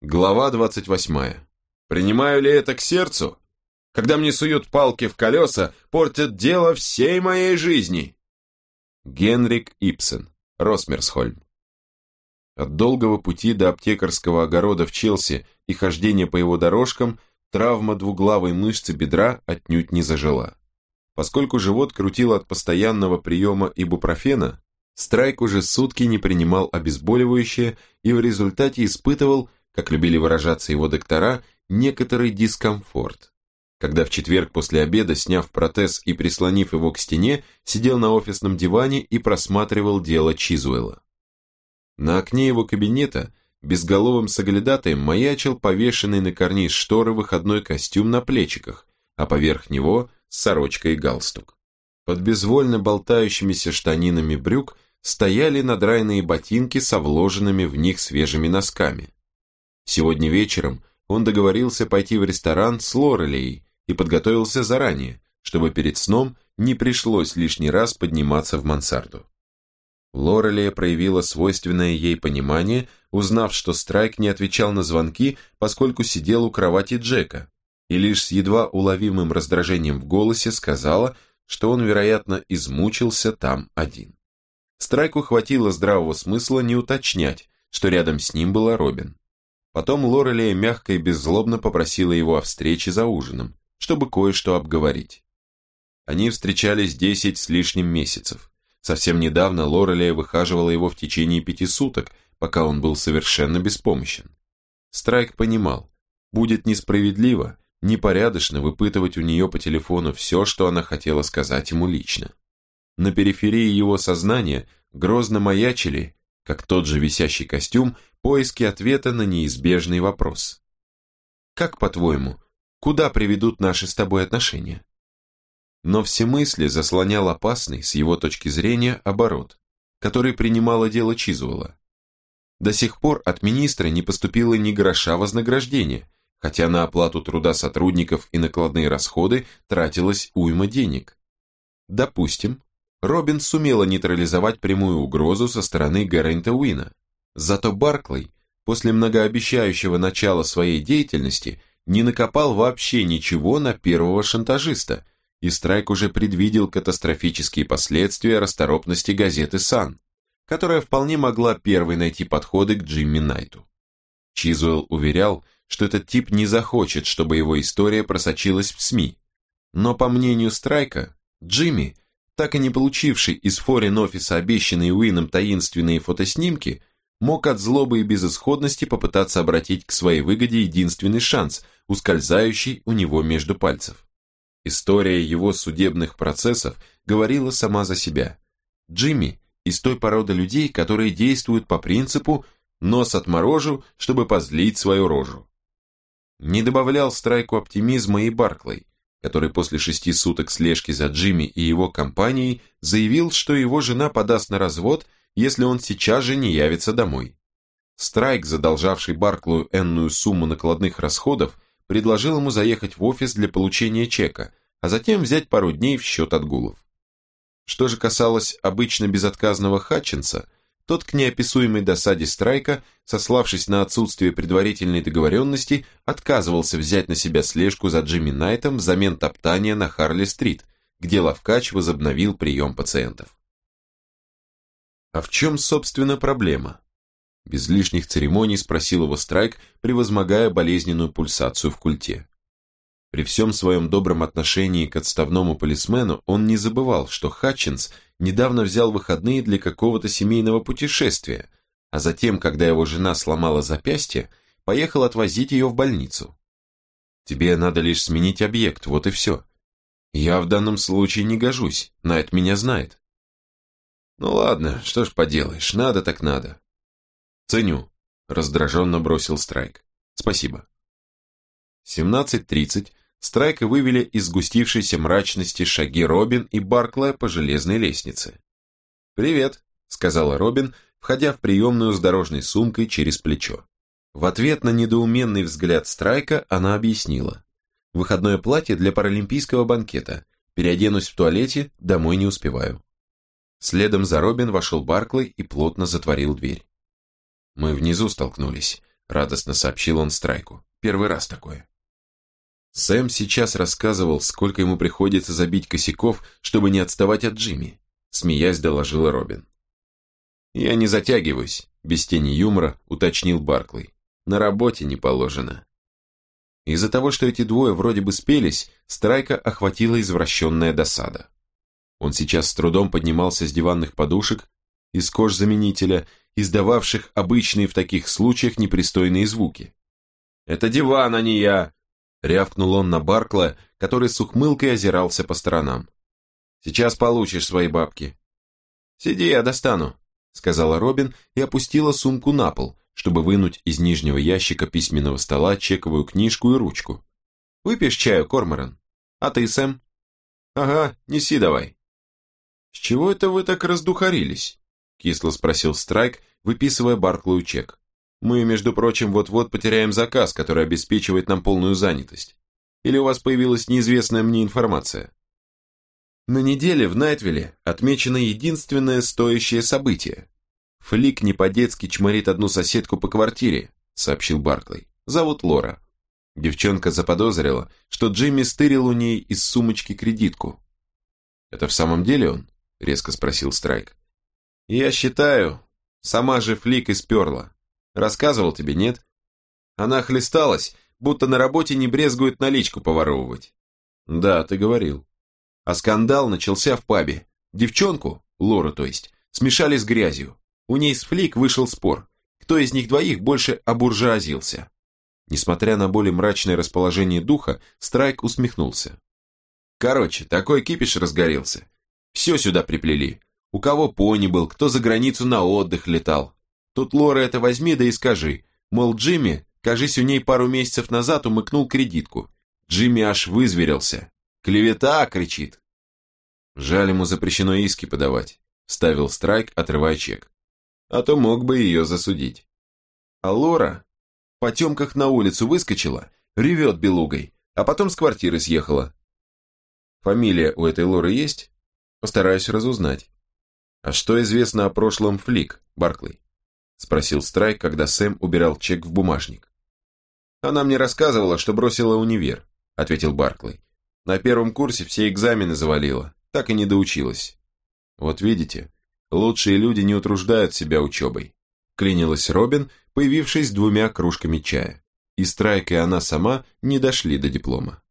Глава 28. Принимаю ли это к сердцу? Когда мне суют палки в колеса, портят дело всей моей жизни. Генрик Ипсен, Росмерсхольм. От долгого пути до аптекарского огорода в Челси и хождения по его дорожкам травма двуглавой мышцы бедра отнюдь не зажила. Поскольку живот крутил от постоянного приема ибупрофена, Страйк уже сутки не принимал обезболивающее и в результате испытывал как любили выражаться его доктора, некоторый дискомфорт. Когда в четверг после обеда, сняв протез и прислонив его к стене, сидел на офисном диване и просматривал дело Чизуэлла. На окне его кабинета безголовым соглядатаем маячил повешенный на карниз шторы выходной костюм на плечиках, а поверх него сорочка и галстук. Под безвольно болтающимися штанинами брюк стояли надраенные ботинки со вложенными в них свежими носками. Сегодня вечером он договорился пойти в ресторан с Лорелей и подготовился заранее, чтобы перед сном не пришлось лишний раз подниматься в мансарду. Лорелия проявила свойственное ей понимание, узнав, что Страйк не отвечал на звонки, поскольку сидел у кровати Джека, и лишь с едва уловимым раздражением в голосе сказала, что он, вероятно, измучился там один. Страйку хватило здравого смысла не уточнять, что рядом с ним была Робин. Потом Лорелия мягко и беззлобно попросила его о встрече за ужином, чтобы кое-что обговорить. Они встречались десять с лишним месяцев. Совсем недавно Лорелия выхаживала его в течение пяти суток, пока он был совершенно беспомощен. Страйк понимал, будет несправедливо, непорядочно выпытывать у нее по телефону все, что она хотела сказать ему лично. На периферии его сознания грозно маячили, как тот же висящий костюм, поиски ответа на неизбежный вопрос. Как, по-твоему, куда приведут наши с тобой отношения? Но все мысли заслонял опасный, с его точки зрения, оборот, который принимало дело Чизуэлла. До сих пор от министра не поступило ни гроша вознаграждения, хотя на оплату труда сотрудников и накладные расходы тратилось уйма денег. Допустим, Робин сумела нейтрализовать прямую угрозу со стороны Гэррента Уина, Зато Барклey после многообещающего начала своей деятельности не накопал вообще ничего на первого шантажиста, и Страйк уже предвидел катастрофические последствия расторопности газеты «Сан», которая вполне могла первой найти подходы к Джимми Найту. Чизуэлл уверял, что этот тип не захочет, чтобы его история просочилась в СМИ, но по мнению Страйка, Джимми, так и не получивший из форин-офиса обещанные Уином таинственные фотоснимки, мог от злобы и безысходности попытаться обратить к своей выгоде единственный шанс, ускользающий у него между пальцев. История его судебных процессов говорила сама за себя. Джимми из той породы людей, которые действуют по принципу «нос отморожу, чтобы позлить свою рожу». Не добавлял страйку оптимизма и Барклey, который после шести суток слежки за Джимми и его компанией заявил, что его жена подаст на развод – если он сейчас же не явится домой. Страйк, задолжавший Барклую энную сумму накладных расходов, предложил ему заехать в офис для получения чека, а затем взять пару дней в счет отгулов. Что же касалось обычно безотказного Хатчинса, тот к неописуемой досаде Страйка, сославшись на отсутствие предварительной договоренности, отказывался взять на себя слежку за Джимми Найтом взамен топтания на Харли-стрит, где Лавкач возобновил прием пациентов. А в чем, собственно, проблема? Без лишних церемоний спросил его Страйк, превозмогая болезненную пульсацию в культе. При всем своем добром отношении к отставному полисмену он не забывал, что Хатчинс недавно взял выходные для какого-то семейного путешествия, а затем, когда его жена сломала запястье, поехал отвозить ее в больницу. Тебе надо лишь сменить объект, вот и все. Я в данном случае не гожусь, Найт меня знает. Ну ладно, что ж поделаешь, надо так надо. Ценю, раздраженно бросил Страйк. Спасибо. 17.30 Страйка вывели из сгустившейся мрачности шаги Робин и Барклая по железной лестнице. «Привет», — сказала Робин, входя в приемную с дорожной сумкой через плечо. В ответ на недоуменный взгляд Страйка она объяснила. «Выходное платье для паралимпийского банкета. Переоденусь в туалете, домой не успеваю». Следом за Робин вошел Барклey и плотно затворил дверь. «Мы внизу столкнулись», радостно сообщил он Страйку. Первый раз такое. Сэм сейчас рассказывал, сколько ему приходится забить косяков, чтобы не отставать от Джимми, смеясь доложила Робин. «Я не затягиваюсь», – без тени юмора уточнил Барклey. «На работе не положено». Из-за того, что эти двое вроде бы спелись, Страйка охватила извращенная досада. Он сейчас с трудом поднимался с диванных подушек, из кожзаменителя, издававших обычные в таких случаях непристойные звуки. «Это диван, а не я!» — рявкнул он на Баркла, который с ухмылкой озирался по сторонам. «Сейчас получишь свои бабки». «Сиди, я достану», — сказала Робин и опустила сумку на пол, чтобы вынуть из нижнего ящика письменного стола чековую книжку и ручку. «Выпьешь чаю, Корморан? А ты, Сэм?» «Ага, неси давай». «С чего это вы так раздухарились?» — кисло спросил Страйк, выписывая Барклую чек. «Мы, между прочим, вот-вот потеряем заказ, который обеспечивает нам полную занятость. Или у вас появилась неизвестная мне информация?» На неделе в Найтвилле отмечено единственное стоящее событие. Флик не по-детски чморит одну соседку по квартире, сообщил Барклey. Зовут Лора. Девчонка заподозрила, что Джимми стырил у ней из сумочки кредитку. «Это в самом деле он?» – резко спросил Страйк. «Я считаю, сама же Флик исперла. Рассказывал тебе, нет? Она хлесталась, будто на работе не брезгует наличку поворовывать». «Да, ты говорил». А скандал начался в пабе. Девчонку, Лору то есть, смешали с грязью. У ней с Флик вышел спор, кто из них двоих больше обуржуазился. Несмотря на более мрачное расположение духа, Страйк усмехнулся. Короче, такой кипиш разгорелся. Все сюда приплели. У кого пони был, кто за границу на отдых летал. Тут Лора это возьми да и скажи. Мол, Джимми, кажись, у ней пару месяцев назад умыкнул кредитку. Джимми аж вызверился. «Клевета!» — кричит. Жаль, ему запрещено иски подавать. Ставил страйк, отрывая чек. А то мог бы ее засудить. А Лора в потемках на улицу выскочила, ревет белугой, а потом с квартиры съехала. Фамилия у этой Лоры есть? Постараюсь разузнать. А что известно о прошлом Флик, Барклey? Спросил Страйк, когда Сэм убирал чек в бумажник. Она мне рассказывала, что бросила универ, ответил Барклey. На первом курсе все экзамены завалила, так и не доучилась. Вот видите, лучшие люди не утруждают себя учебой. Клянилась Робин, появившись двумя кружками чая. И Страйк и она сама не дошли до диплома.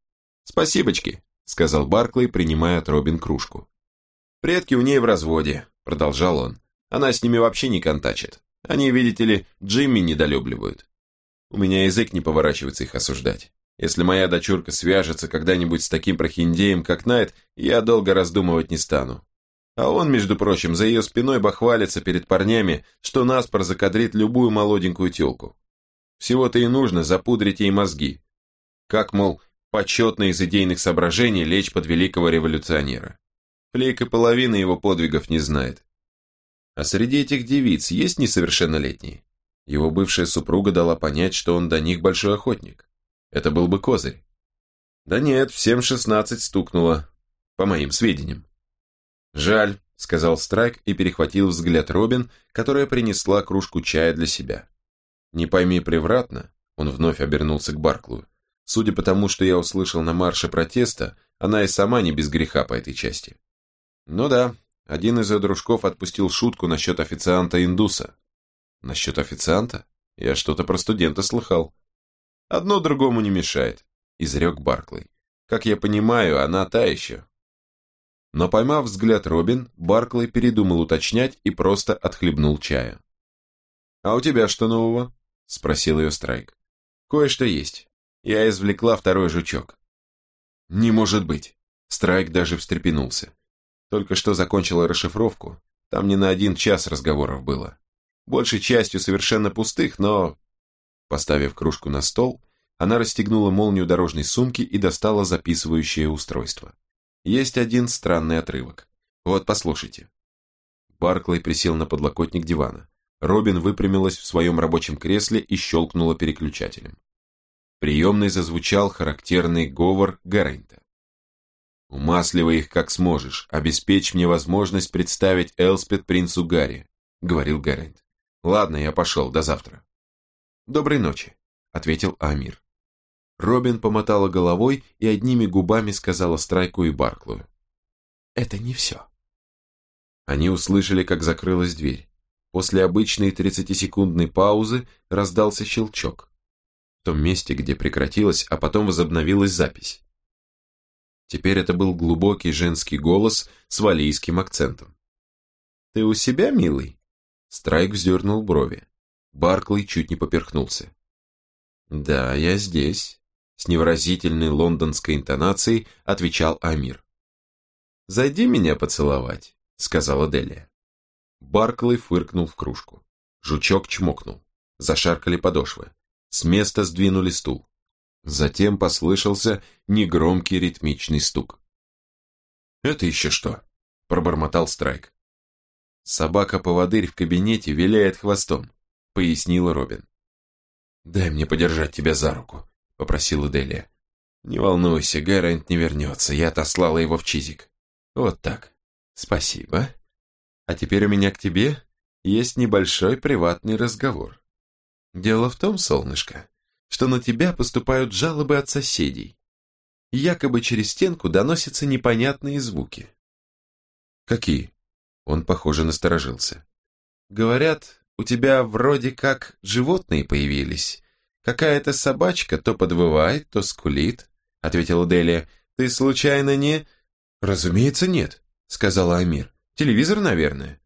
«Спасибочки», — сказал Барклey, принимая от Робин кружку. «Предки у ней в разводе», — продолжал он. «Она с ними вообще не контачит. Они, видите ли, Джимми недолюбливают. У меня язык не поворачивается их осуждать. Если моя дочурка свяжется когда-нибудь с таким прохиндеем, как Найт, я долго раздумывать не стану. А он, между прочим, за ее спиной бахвалится перед парнями, что наспор закадрит любую молоденькую телку. Всего-то и нужно запудрить ей мозги. Как, мол, почетно из идейных соображений лечь под великого революционера. Флейка половины его подвигов не знает. А среди этих девиц есть несовершеннолетние? Его бывшая супруга дала понять, что он до них большой охотник. Это был бы козырь. Да нет, всем шестнадцать стукнуло, по моим сведениям. Жаль, сказал Страйк и перехватил взгляд Робин, которая принесла кружку чая для себя. Не пойми превратно, он вновь обернулся к Барклу. Судя по тому, что я услышал на марше протеста, она и сама не без греха по этой части. Ну да, один из дружков отпустил шутку насчет официанта-индуса. Насчет официанта? Я что-то про студента слыхал. Одно другому не мешает, изрек Барклey. Как я понимаю, она та еще. Но поймав взгляд Робин, Барклey передумал уточнять и просто отхлебнул чая. «А у тебя что нового?» – спросил ее Страйк. «Кое-что есть. Я извлекла второй жучок». «Не может быть!» Страйк даже встрепенулся. Только что закончила расшифровку. Там не на один час разговоров было. Большей частью совершенно пустых, но Поставив кружку на стол, она расстегнула молнию дорожной сумки и достала записывающее устройство. Есть один странный отрывок. Вот, послушайте. Барклey присел на подлокотник дивана. Робин выпрямилась в своем рабочем кресле и щелкнула переключателем. Приемный зазвучал характерный говор Гаррента. «Умасливай их как сможешь, обеспечь мне возможность представить Элспет принцу Гарри», — говорил Гаррент. «Ладно, я пошел, до завтра». Доброй ночи», — ответил Амир. Робин помотала головой и одними губами сказала Страйку и Барклую. «Это не все». Они услышали, как закрылась дверь. После обычной 30-секундной паузы раздался щелчок. В том месте, где прекратилась, а потом возобновилась запись. Теперь это был глубокий женский голос с валийским акцентом. «Ты у себя, милый?» Страйк вздернул брови. Барклey чуть не поперхнулся. «Да, я здесь», — с невыразительной лондонской интонацией отвечал Амир. «Зайди меня поцеловать», — сказала Делия. Барклey фыркнул в кружку. Жучок чмокнул. Зашаркали подошвы. С места сдвинули стул. Затем послышался негромкий ритмичный стук. «Это еще что?» – пробормотал Страйк. «Собака-поводырь в кабинете виляет хвостом», – пояснила Робин. «Дай мне подержать тебя за руку», – попросила Делия. «Не волнуйся, Гэрэнт не вернется, я отослала его в Чизик. Вот так. Спасибо. А теперь у меня к тебе есть небольшой приватный разговор. Дело в том, солнышко, что на тебя поступают жалобы от соседей. Якобы через стенку доносятся непонятные звуки. Какие? Он, похоже, насторожился. Говорят, у тебя вроде как животные появились. Какая-то собачка то подвывает, то скулит, ответила Делия. Ты случайно не... Разумеется, нет, сказала Амир. Телевизор, наверное.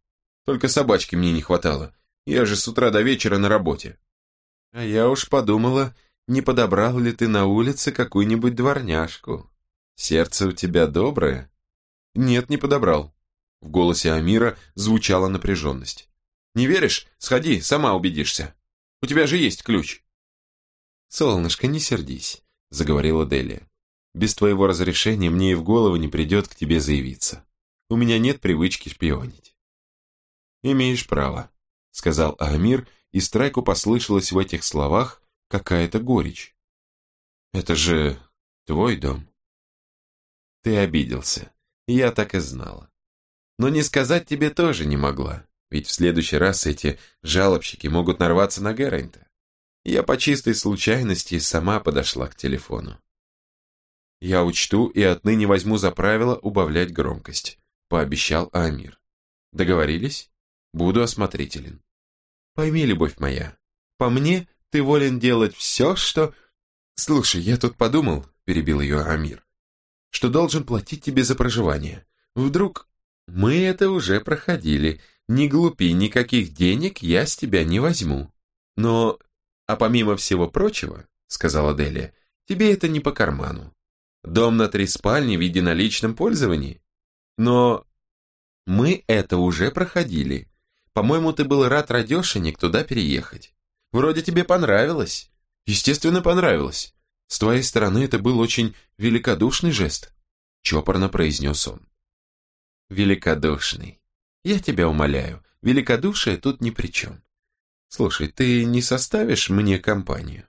Только собачки мне не хватало. Я же с утра до вечера на работе. А я уж подумала, не подобрал ли ты на улице какую-нибудь дворняжку. Сердце у тебя доброе? Нет, не подобрал. В голосе Амира звучала напряженность. Не веришь? Сходи, сама убедишься. У тебя же есть ключ. Солнышко, не сердись, заговорила Делия. Без твоего разрешения мне и в голову не придет к тебе заявиться. У меня нет привычки шпионить. Имеешь право, сказал Амир и Страйку послышалась в этих словах какая-то горечь. «Это же твой дом». «Ты обиделся, я так и знала. Но не сказать тебе тоже не могла, ведь в следующий раз эти жалобщики могут нарваться на Гэррента. Я по чистой случайности сама подошла к телефону. Я учту и отныне возьму за правило убавлять громкость», пообещал Амир. «Договорились? Буду осмотрителен». Пойми, любовь моя, по мне ты волен делать все, что... Слушай, я тут подумал, перебил ее Амир, что должен платить тебе за проживание. Вдруг... Мы это уже проходили. Не глупи, никаких денег я с тебя не возьму. Но... А помимо всего прочего, сказала Делия, тебе это не по карману. Дом на три спальни в единоличном пользовании. Но мы это уже проходили. По-моему, ты был рад радешенек туда переехать. Вроде тебе понравилось. Естественно, понравилось. С твоей стороны это был очень великодушный жест. Чопорно произнес он. Великодушный. Я тебя умоляю, великодушие тут ни при чем. Слушай, ты не составишь мне компанию?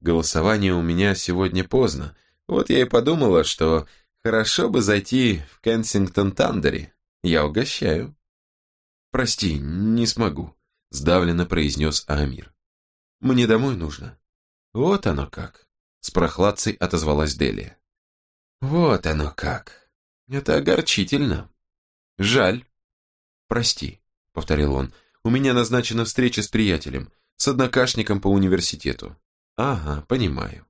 Голосование у меня сегодня поздно. Вот я и подумала, что хорошо бы зайти в Кенсингтон Тандери. Я угощаю. «Прости, не смогу», – сдавленно произнес Амир. «Мне домой нужно». «Вот оно как», – с прохладцей отозвалась Делия. «Вот оно как. Это огорчительно. Жаль». «Прости», – повторил он, – «у меня назначена встреча с приятелем, с однокашником по университету». «Ага, понимаю».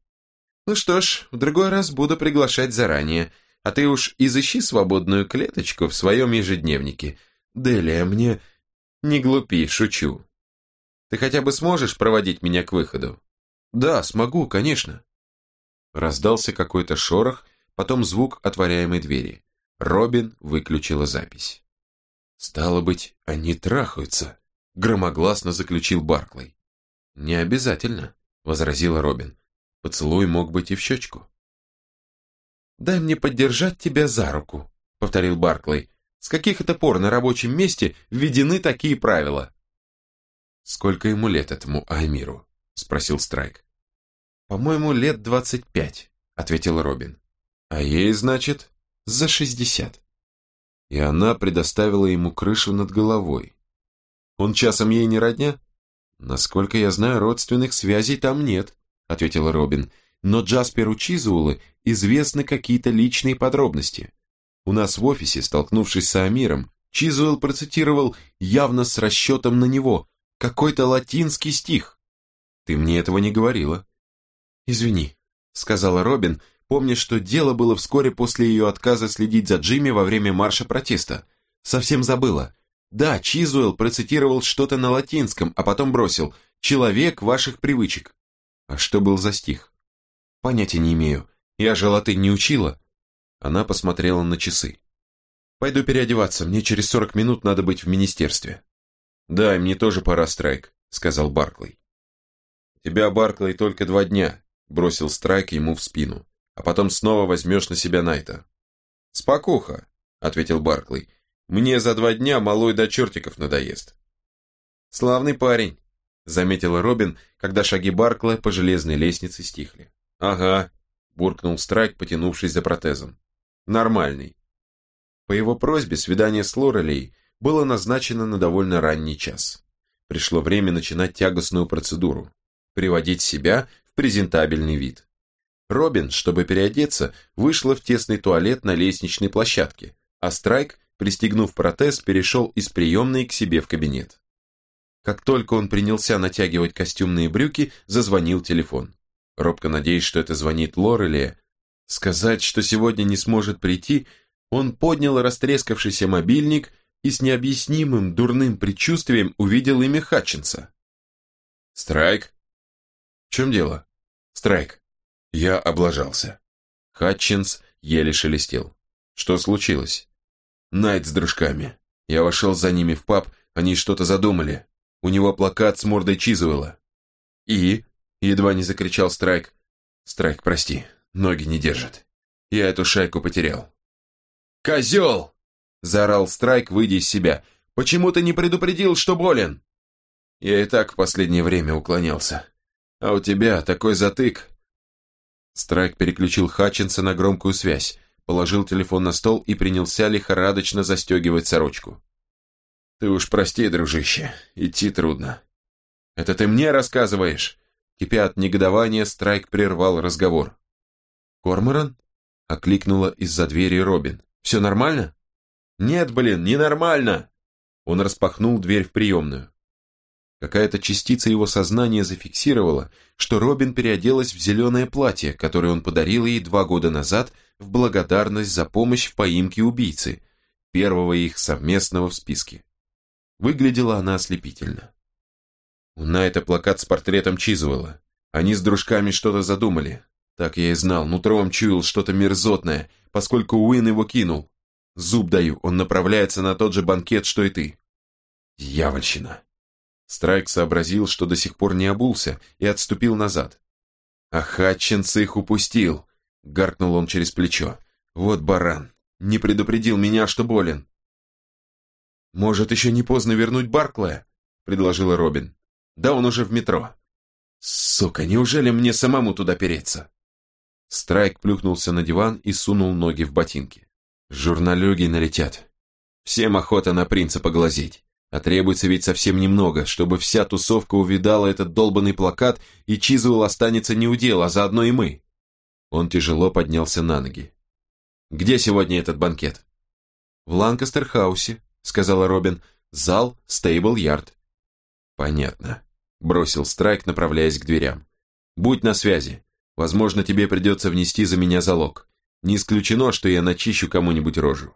«Ну что ж, в другой раз буду приглашать заранее, а ты уж изыщи свободную клеточку в своем ежедневнике – «Делия, мне...» «Не глупи, шучу. Ты хотя бы сможешь проводить меня к выходу?» «Да, смогу, конечно». Раздался какой-то шорох, потом звук отворяемой двери. Робин выключила запись. «Стало быть, они трахаются», — громогласно заключил Барклey. «Не обязательно», — возразила Робин. «Поцелуй мог быть и в щечку». «Дай мне поддержать тебя за руку», — повторил Барклey. С каких это пор на рабочем месте введены такие правила? Сколько ему лет этому Аймиру? Спросил Страйк. По-моему, лет двадцать пять, ответил Робин. А ей, значит, за шестьдесят. И она предоставила ему крышу над головой. Он часом ей не родня? «Насколько я знаю, родственных связей там нет», — ответила Робин. «Но Джасперу Чизуэллы известны какие-то личные подробности. У нас в офисе, столкнувшись с Амиром, Чизуэлл процитировал явно с расчетом на него какой-то латинский стих. Ты мне этого не говорила». «Извини», — сказала Робин, помня, что дело было вскоре после ее отказа следить за Джимми во время марша протеста. Совсем забыла. Да, Чизуэлл процитировал что-то на латинском, а потом бросил «человек ваших привычек». А что был за стих? Понятия не имею. Я же латынь не учила. Она посмотрела на часы. Пойду переодеваться, мне через сорок минут надо быть в министерстве. Да, мне тоже пора, Страйк, сказал Барклey. тебя, Барклey, только два дня, бросил Страйк ему в спину. А потом снова возьмешь на себя Найта. Спокуха, ответил Барклey. Мне за два дня малой до чертиков надоест. Славный парень, заметила Робин, когда шаги Баркла по железной лестнице стихли. Ага, буркнул Страйк, потянувшись за протезом. Нормальный. По его просьбе свидание с Лорелей было назначено на довольно ранний час. Пришло время начинать тягостную процедуру, приводить себя в презентабельный вид. Робин, чтобы переодеться, вышла в тесный туалет на лестничной площадке, а Страйк пристегнув протез, перешел из приемной к себе в кабинет. Как только он принялся натягивать костюмные брюки, зазвонил телефон. Робко надеясь, что это звонит Лорелия, сказать, что сегодня не сможет прийти, он поднял растрескавшийся мобильник и с необъяснимым дурным предчувствием увидел имя Хатчинса. «Страйк?» «В чем дело?» «Страйк». Я облажался. Хатчинс еле шелестел. «Что случилось?» Найт с дружками. Я вошел за ними в паб, они что-то задумали. У него плакат с мордой Чизуэлла. И? Едва не закричал Страйк. Страйк, прости, ноги не держат. Я эту шайку потерял. Козел! Заорал Страйк, выйдя из себя. Почему ты не предупредил, что болен? Я и так в последнее время уклонялся. А у тебя такой затык. Страйк переключил Хатчинса на громкую связь положил телефон на стол и принялся лихорадочно застегивать сорочку. «Ты уж прости, дружище, идти трудно». «Это ты мне рассказываешь?» Кипя от негодования, Страйк прервал разговор. «Корморан?» — окликнула из-за двери Робин. «Все нормально?» «Нет, блин, ненормально!» Он распахнул дверь в приемную. Какая-то частица его сознания зафиксировала, что Робин переоделась в зеленое платье, которое он подарил ей два года назад в благодарность за помощь в поимке убийцы, первого их совместного в списке. Выглядела она ослепительно. У Найта плакат с портретом Чизуэлла. Они с дружками что-то задумали. Так я и знал, нутром чуял что-то мерзотное, поскольку Уин его кинул. Зуб даю, он направляется на тот же банкет, что и ты. Дьявольщина. Страйк сообразил, что до сих пор не обулся, и отступил назад. А Хатчинс их упустил, гаркнул он через плечо. Вот баран, не предупредил меня, что болен. Может, еще не поздно вернуть Барклая? предложила Робин. Да он уже в метро. Сука, неужели мне самому туда переться? Страйк плюхнулся на диван и сунул ноги в ботинки. Журналюги налетят. Всем охота на принца поглазеть. А требуется ведь совсем немного, чтобы вся тусовка увидала этот долбанный плакат, и Чизуэлл останется не у дел, а заодно и мы. Он тяжело поднялся на ноги. «Где сегодня этот банкет?» «В Ланкастер-хаусе», — сказала Робин. «Зал Стейбл-Ярд». «Понятно», — бросил Страйк, направляясь к дверям. «Будь на связи. Возможно, тебе придется внести за меня залог. Не исключено, что я начищу кому-нибудь рожу».